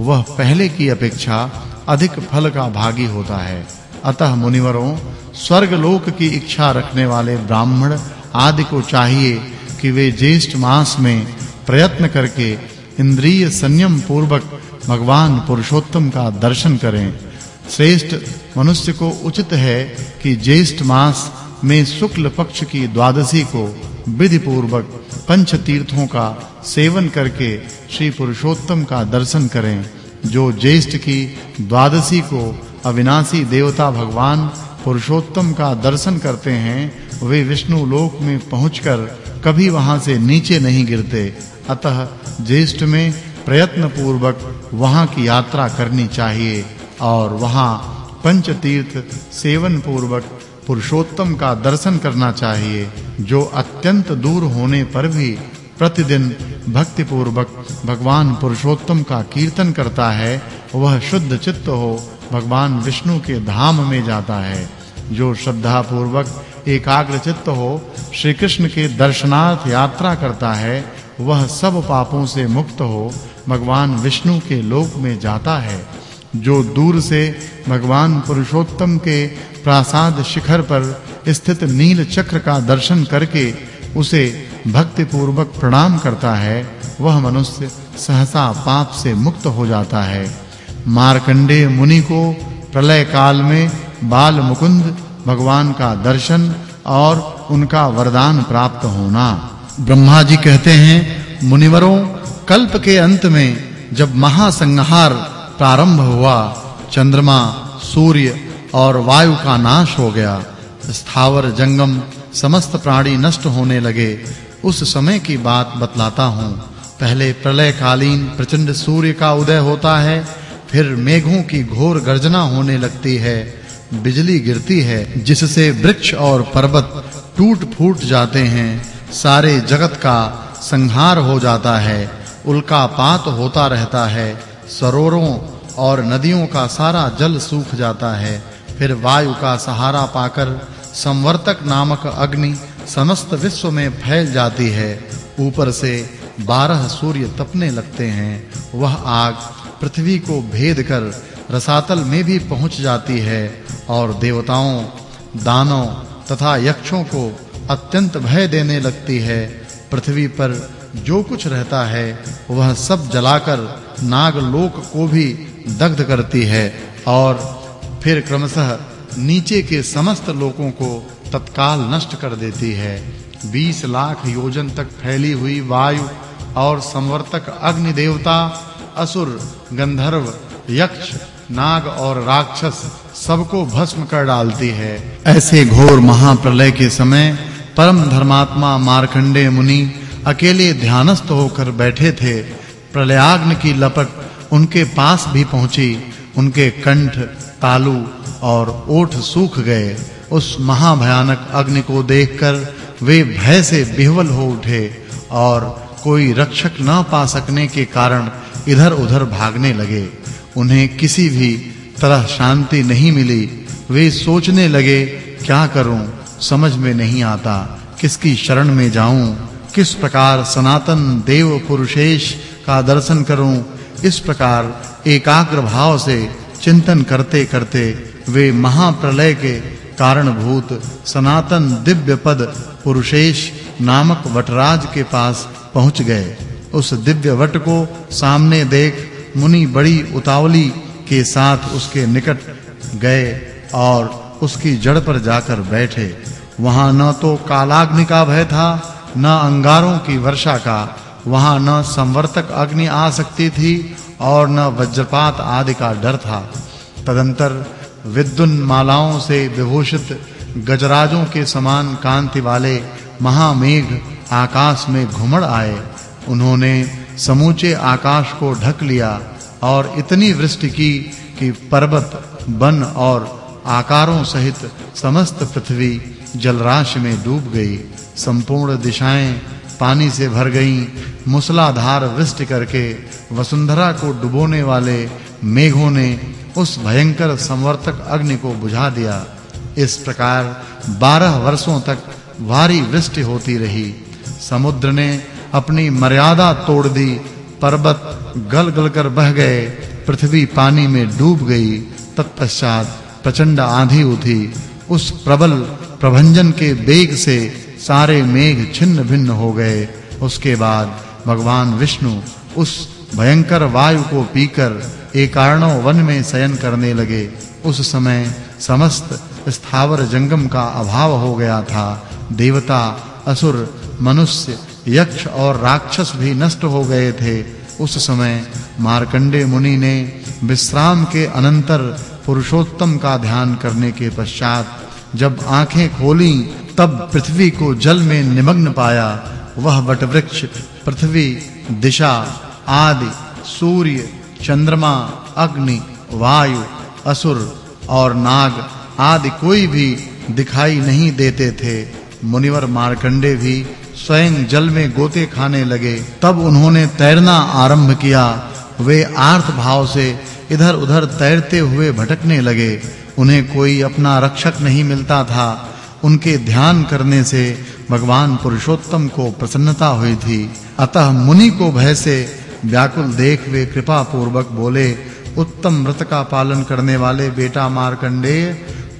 वह पहले की अपेक्षा अधिक फल का भागी होता है। अतः मुनिवरों स्वर्ग लोक की इच्छा रखने वाले ब्राह्मण आदि को चाहिए कि वे ज्येष्ठ मास में प्रयत्न करके इंद्रिय संयम पूर्वक भगवान पुरुषोत्तम का दर्शन करें। श्रेष्ठ मनुष्य को उचित है कि ज्येष्ठ मास में शुक्ल पक्ष की द्वादशी को विधि पूर्वक पंच तीर्थों का सेवन करके श्री पुरुषोत्तम का दर्शन करें। जो ज्येष्ठ की द्वादशी को अविनाशी देवता भगवान पुरुषोत्तम का दर्शन करते हैं, वे विष्णु लोक में पहुंचकर कभी वहाँ से नीचे नहीं गिरते। अतः ज्येष्ठ में प्रयत्न पूर्वक वहाँ की यात्रा करनी चाहिए और वहाँ पंच तीर्थ सेवन पूर्वक पुरुषोत्तम का दर्शन करना चाहिए, जो अत्यंत दूर होने पर भी प्रतिदिन भक्ति पूर्वक भगवान पुरुषोत्तम का कीर्तन करता है, वह शुद्ध चित्त हो, भगवान विष्णु के धाम में जाता है। जो श्रद्धा पूर्वक एकाग्र चित्त हो श्री कृष्ण के दर्शनार्थ यात्रा करता है, वह सब पापों से मुक्त हो, भगवान विष्णु के लोक में जाता है। जो दूर से भगवान पुरुषोत्तम के प्रासाद शिखर पर स्थित नील चक्र का दर्शन करके उसे भक्ति पूर्वक प्रणाम करता है, वह मनुष्य सहसा पाप से मुक्त हो जाता है। मार्कंडेय मुनि को प्रलय काल में बाल मुकुंद भगवान का दर्शन और उनका वरदान प्राप्त होना। ब्रह्मा जी कहते हैं, मुनिवरों, कल्प के अंत में जब महासंहार प्रारंभ हुआ। चंद्रमा, सूर्य और वायु का नाश हो गया। स्थावर, जंगम, समस्त प्राणी नष्ट होने लगे। उस समय की बात बतलाता हूँ। पहले प्रलय कालीन प्रचंड सूर्य का उदय होता है, फिर मेघों की घोर गर्जना होने लगती है। बिजली गिरती है, जिससे वृक्ष और पर्वत टूट-फूट जाते हैं। सारे जगत का संहार हो जाता है, उल्कापात होता रहता है। सरोवरों और नदियों का सारा जल सूख जाता है। फिर वायु का सहारा पाकर संवर्तक नामक अग्नि समस्त विश्व में फैल जाती है। ऊपर से बारह सूर्य तपने लगते हैं। वह आग पृथ्वी को भेद कर रसातल में भी पहुँच जाती है और देवताओं, दानों तथा यक्षों को अत्यंत भय देने लगती है। पृथ्वी पर जो कुछ रहता है, वह सब जलाकर नागलोक को भी दग्ध करती है और फिर क्रमशः नीचे के समस्त लोकों को तत्काल नष्ट कर देती है। 20 लाख योजन तक फैली हुई वायु और संवर्तक अग्नि देवता, असुर, गंधर्व, यक्ष, नाग और राक्षस सबको भस्म कर डालती है। ऐसे घोर महाप्रलय के समय परम धर्मात्मा मार्कंडेय मुनि अकेले ध्यानस्थ होकर बैठे थे। प्रलयाग्नि की लपट उनके पास भी पहुँची। उनके कंठ, तालु और ओठ सूख गए। उस महाभयानक अग्नि को देखकर वे भय से बिहवल हो उठे और कोई रक्षक न पा सकने के कारण इधर-उधर भागने लगे। उन्हें किसी भी तरह शांति नहीं मिली। वे सोचने लगे, क्या करूँ? समझ में नहीं आता। किसकी शरण में जाऊँ? किस प्रकार सनातन देव पुरुषेश का दर्शन करूँ, इस प्रकार एकाग्र भाव से चिंतन करते करते वे महाप्रलय के कारणभूत सनातन दिव्य पद पुरुषेश नामक वटराज के पास पहुँच गए। उस दिव्य वट को सामने देख मुनि बड़ी उतावली के साथ उसके निकट गए और उसकी जड़ पर जाकर बैठे। वहाँ न तो कालाग्नि का भय था न अंगारों की वर्षा का, वहाँ न संवर्तक अग्नि आ सकती थी और न वज्रपात आदि का डर था। तदंतर विद्युन मालाओं से विभूषित गजराजों के समान कांति वाले महामेघ आकाश में घुमड़ आए। उन्होंने समूचे आकाश को ढक लिया और इतनी वृष्टि की कि पर्वत, वन और आकारों सहित समस्त पृथ्वी जलराशि में डूब गई। संपूर्ण दिशाएँ पानी से भर गईं। मूसलाधार वृष्टि करके वसुंधरा को डुबोने वाले मेघों ने उस भयंकर संवर्तक अग्नि को बुझा दिया। इस प्रकार 12 वर्षों तक भारी वृष्टि होती रही। समुद्र ने अपनी मर्यादा तोड़ दी। पर्वत गल-गल कर बह गए। पृथ्वी पानी में डूब गई। तत्पश्चात प्रचंड आंधी उठी। उस प्रबल प्रभंजन के वेग से सारे मेघ छिन्न भिन्न हो गए। उसके बाद भगवान विष्णु उस भयंकर वायु को पीकर एकारणों वन में शयन करने लगे। उस समय समस्त स्थावर जंगम का अभाव हो गया था। देवता, असुर, मनुष्य, यक्ष और राक्षस भी नष्ट हो गए थे। उस समय मार्कंडे मुनि ने विश्राम के अनंतर पुरुषोत्तम का ध्यान करने के पश्चात जब आँखें खोली, तब पृथ्वी को जल में निमग्न पाया। वह वटवृक्ष, पृथ्वी, दिशा, आदि, सूर्य, चंद्रमा, अग्नि, वायु, असुर और नाग आदि कोई भी दिखाई नहीं देते थे। मुनिवर मार्कंडे भी स्वयं जल में गोते खाने लगे। तब उन्होंने तैरना आरंभ किया। वे आर्थ भाव से इधर-उधर तैरते हुए भटकने लगे। उन्हें कोई अपना रक्षक नहीं मिलता था। उनके ध्यान करने से भगवान पुरुषोत्तम को प्रसन्नता हुई थी। अतः मुनि को भय से व्याकुल देख वे कृपा पूर्वक बोले, उत्तम व्रत का पालन करने वाले बेटा मार्कंडेय,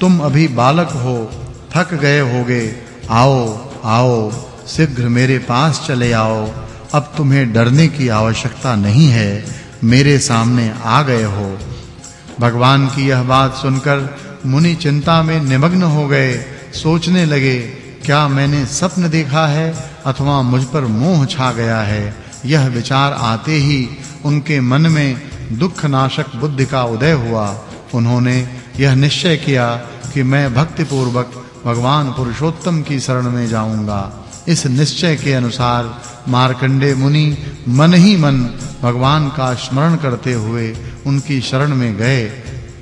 तुम अभी बालक हो, थक गए होगे। आओ आओ, शीघ्र मेरे पास चले आओ। अब तुम्हें डरने की आवश्यकता नहीं है। मेरे सामने आ गए हो। भगवान की यह बात सुनकर मुनि चिंता में निमग्न हो गए। सोचने लगे, क्या मैंने स्वप्न देखा है अथवा मुझ पर मोह छा गया है? यह विचार आते ही उनके मन में दुख नाशक बुद्धि का उदय हुआ। उन्होंने यह निश्चय किया कि मैं भक्ति पूर्वक भगवान पुरुषोत्तम की शरण में जाऊँगा। इस निश्चय के अनुसार मार्कंडे मुनि मन ही मन भगवान का स्मरण करते हुए उनकी शरण में गए।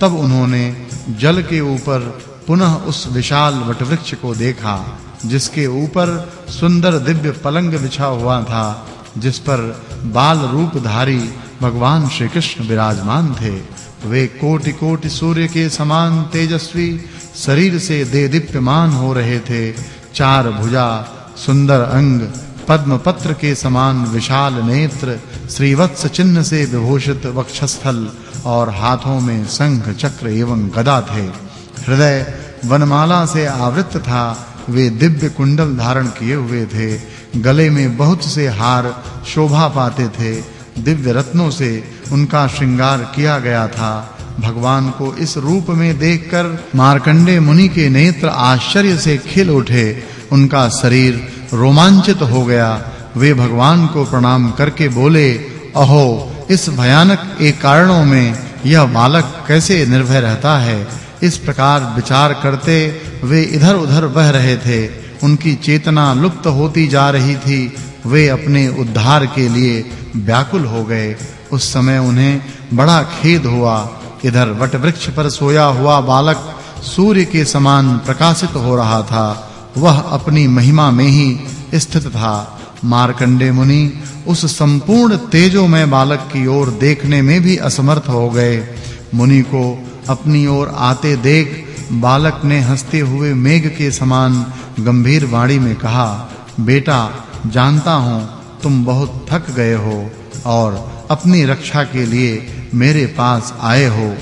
तब उन्होंने जल के ऊपर पुनः उस विशाल वटवृक्ष को देखा, जिसके ऊपर सुंदर दिव्य पलंग बिछा हुआ था, जिस पर बाल रूपधारी भगवान श्री कृष्ण विराजमान थे। वे कोटि-कोटि सूर्य के समान तेजस्वी, शरीर से दे दीप्यमान हो रहे थे। चार भुजा सुंदर अंग पद्म पत्र के समान विशाल नेत्र, श्रीवत्स चिन्ह से विभूषित वक्षस्थल और हाथों में शंख चक्र एवं गदा थे। हृदय वनमाला से आवृत था, वे दिव्य कुंडल धारण किए हुए थे। गले में बहुत से हार शोभा पाते थे। दिव्य रत्नों से उनका श्रृंगार किया गया था। भगवान को इस रूप में देखकर मार्कंडे मुनि के नेत्र आश्चर्य से खिल उठे। उनका शरीर रोमांचित हो गया। वे भगवान को प्रणाम करके बोले, अहो, इस भयानक एक कारणों में यह बालक कैसे निर्भय रहता है? इस प्रकार विचार करते वे इधर-उधर बह रहे थे। उनकी चेतना लुप्त होती जा रही थी। वे अपने उद्धार के लिए व्याकुल हो गए। उस समय उन्हें बड़ा खेद हुआ। इधर वटवृक्ष पर सोया हुआ बालक सूर्य के समान प्रकाशित हो रहा था। वह अपनी महिमा में ही स्थित था। मार्कंडे मुनि उस संपूर्ण तेजोमय बालक की ओर देखने में भी असमर्थ हो गए। मुनि को अपनी ओर आते देख बालक ने हँसते हुए मेघ के समान गंभीर वाणी में कहा, बेटा, जानता हूँ तुम बहुत थक गए हो और अपनी रक्षा के लिए मेरे पास आए हो।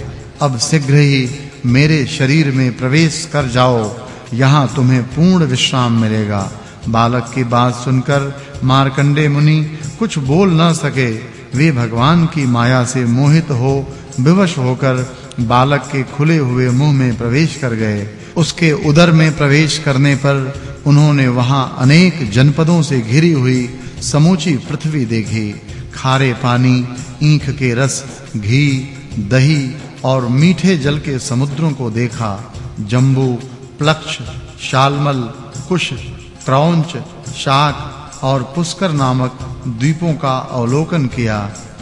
अब शीघ्र ही मेरे शरीर में प्रवेश कर जाओ। यहाँ तुम्हें पूर्ण विश्राम मिलेगा। बालक की बात सुनकर मार्कंडे मुनि कुछ बोल न सके। वे भगवान की माया से मोहित हो, विवश होकर बालक के खुले हुए मुँह में प्रवेश कर गए। उसके उदर में प्रवेश करने पर उन्होंने वहाँ अनेक जनपदों से घिरी हुई समूची पृथ्वी देखी। खारे पानी, ईंख के रस, घी, दही और मीठे जल के समुद्रों को देखा। जंबू प्लक्ष, शालमल, कुश क्रौंच शाक और पुष्कर नामक द्वीपों का अवलोकन किया,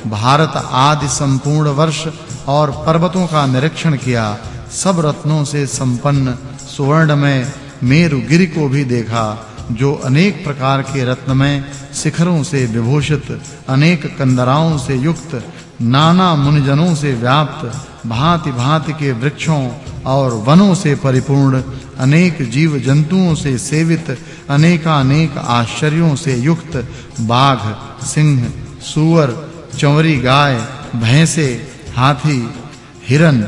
भारत आदि संपूर्ण वर्ष और पर्वतों का निरीक्षण किया, सब रत्नों से संपन्न सुवर्णमय मेरुगिरि को भी देखा, जो अनेक प्रकार के रत्नमय शिखरों से विभूषित, अनेक कंदराओं से युक्त, नाना मुनिजनों से व्याप्त भांति-भांति के वृक्षों और वनों से परिपूर्ण, अनेक जीव जंतुओं से सेवित, अनेकानेक आश्चर्यों से युक्त बाघ, सिंह, सूअर, चंवरी गाय, भैंसे, हाथी, हिरन,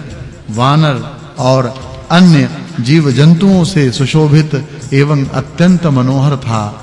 वानर और अन्य जीव जंतुओं से सुशोभित एवं अत्यंत मनोहर था।